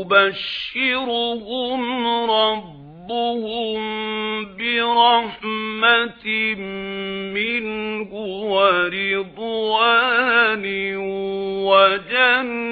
يبشرهم ربهم برحمة منه ورضوان وجنات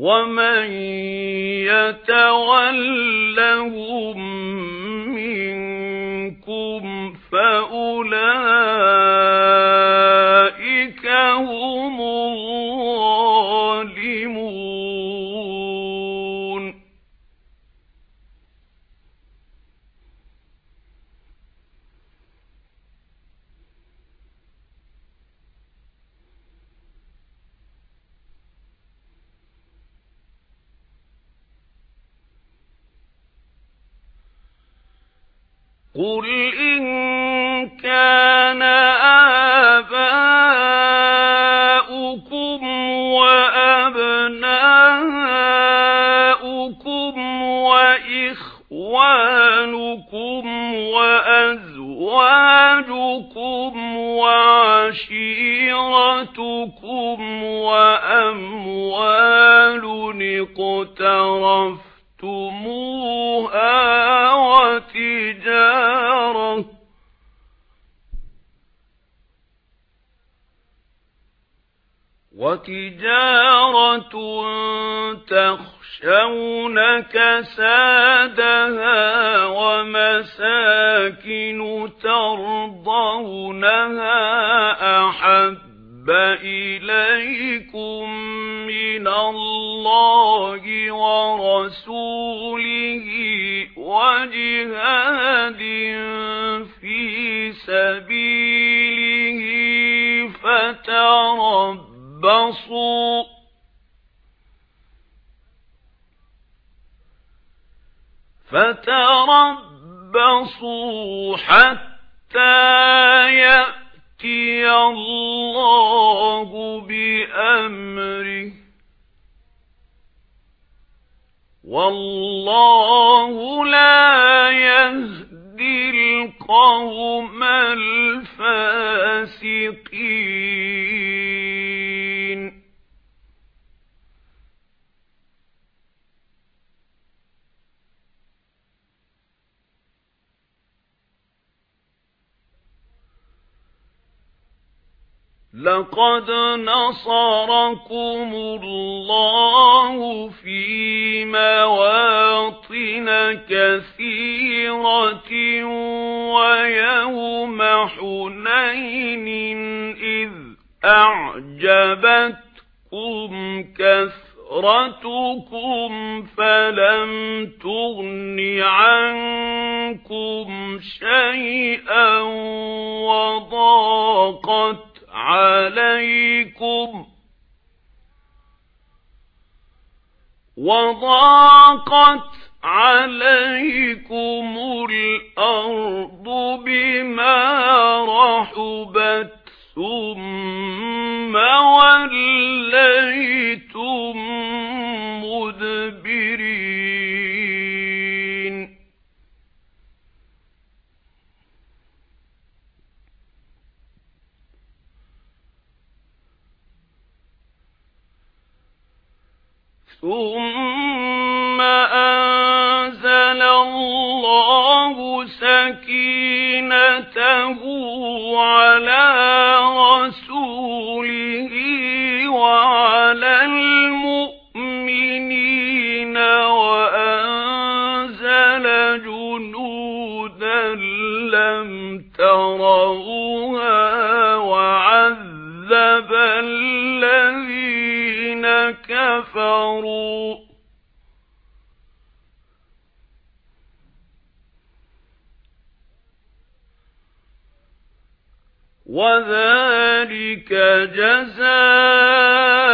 ومن يتولهم منكم فأولئك قُلْ إِن كَانَ آبَاؤُكُمْ وَأَبْنَاؤُكُمْ وَإِخْوَانُكُمْ وَأَزْوَاجُكُمْ وَعَشِيرَتُكُمْ وَأَمْوَالٌ اقْتَرَفْتُمُوهَا وَتِجَارَةٌ تَخْشَوْنَ كَسَادَهَا وَمَسَاكِنُ تَرْضَوْنَهَا أَحَبَّ إِلَيْكُمْ مِنَ اللَّهِ وَرَسُولِهِ وَجِهَادٍ فِي سَبِيلِهِ فَتَرَبَّصُوا فَتَرَبَّصُوا حَتَّى يَأْتِيَ اللَّهُ بِأَمْرِهِ. وَاللَّهُ لَا يَهْدِي الْقَوْمَ الْفَاسِقِينَ. لَقَدْ نَصَرَكُمُ اللَّهُ فِي مَوَاطِنَ كَثِيرَةٍ وَيَوْمَ حُنَيْنٍ إِذْ أَعْجَبَتْكُمْ كَثْرَتُكُمْ فَلَمْ تُغْنِ عَنكُمْ شَيْئًا وَضَاقَتْ عليكم وضاقت عليكم الأرض بما رحبت ثم وليتم ثُمَّ أَنزَلَ اللَّهُ سَكِينَتَهُ عَلَى رَسُولِهِ وَعَلَى الْمُؤْمِنِينَ وَأَنزَلَ جُنُودًا لَّمْ تَرَوْهَا الَّذِينَ كَفَرُوا. وَذَلِكَ جَزَاءُ